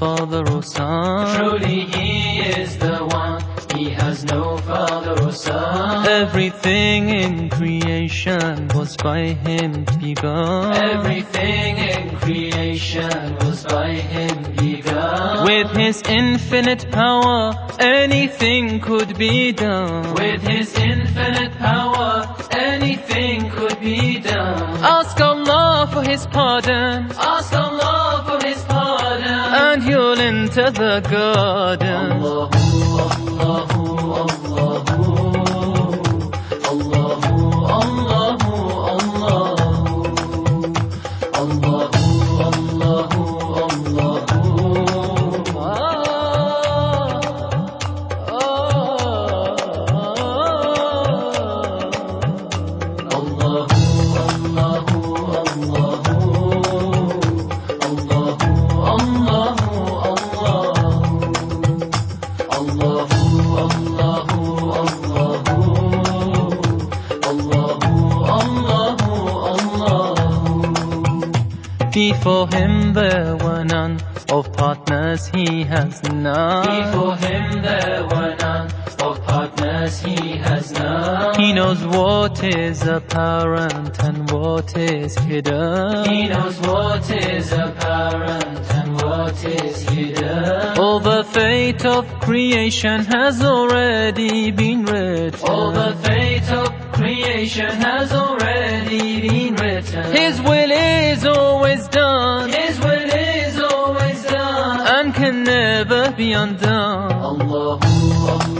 father or son. Truly he is the one, he has no father or son. Everything in creation was by him begun. Everything in creation was by him begun. With his infinite power, anything could be done. With his infinite power, anything could be done. Ask Allah for his pardon, Ask Allah to the garden. Before him there were none, of partners he has none. Before him there were none, of partners he has none. He knows what is apparent and what is hidden. He knows what is apparent what is hidden. All the fate of creation has already been written. All the fate of creation has already been written. His will is always done His will is always done. and can never be undone. Allahu, Allahu,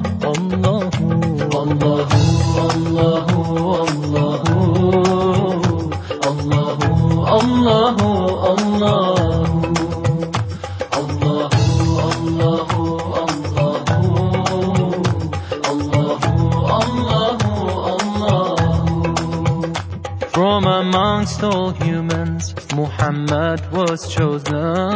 amongst all humans, Muhammad was chosen.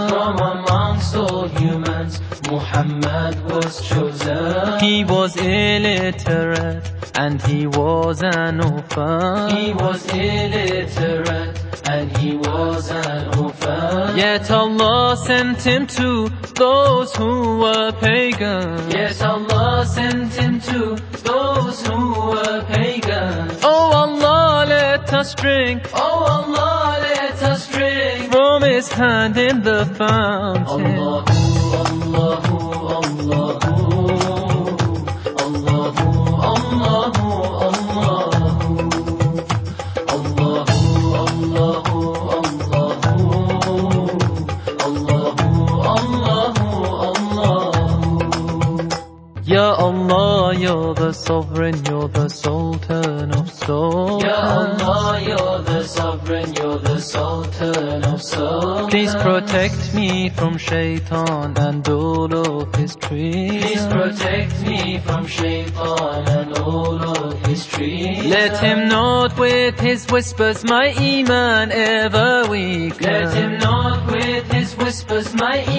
From amongst all humans, Muhammad was chosen. He was illiterate and he was an orphan. He was illiterate and he was an orphan. Yet Allah sent him to those who were pagan. Yes, Allah sent him to those who were pagans. Oh Allah, us drink Oh Allah, let us drink. from his hand in the fountain. Allahu, Allahu, Allahu, Allahu, Allahu, Allahu, Ya Allah, you're the sovereign, you're the sultan of souls. Ya Allah, you're the sovereign, you're the sultan of souls. Please protect me from shaitan and all of his trees. Please protect me from shaitan and all of his trees. Let him not with his whispers my iman ever weaken. Let him not with his whispers my iman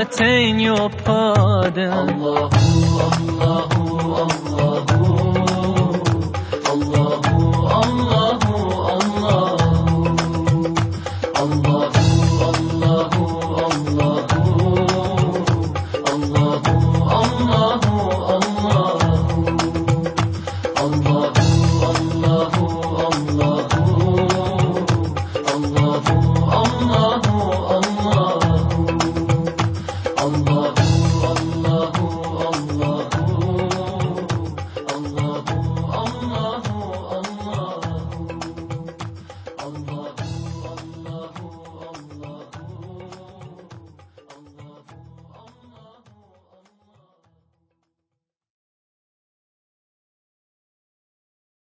attain your pardon. Allahu, Allahu, الله الله الله.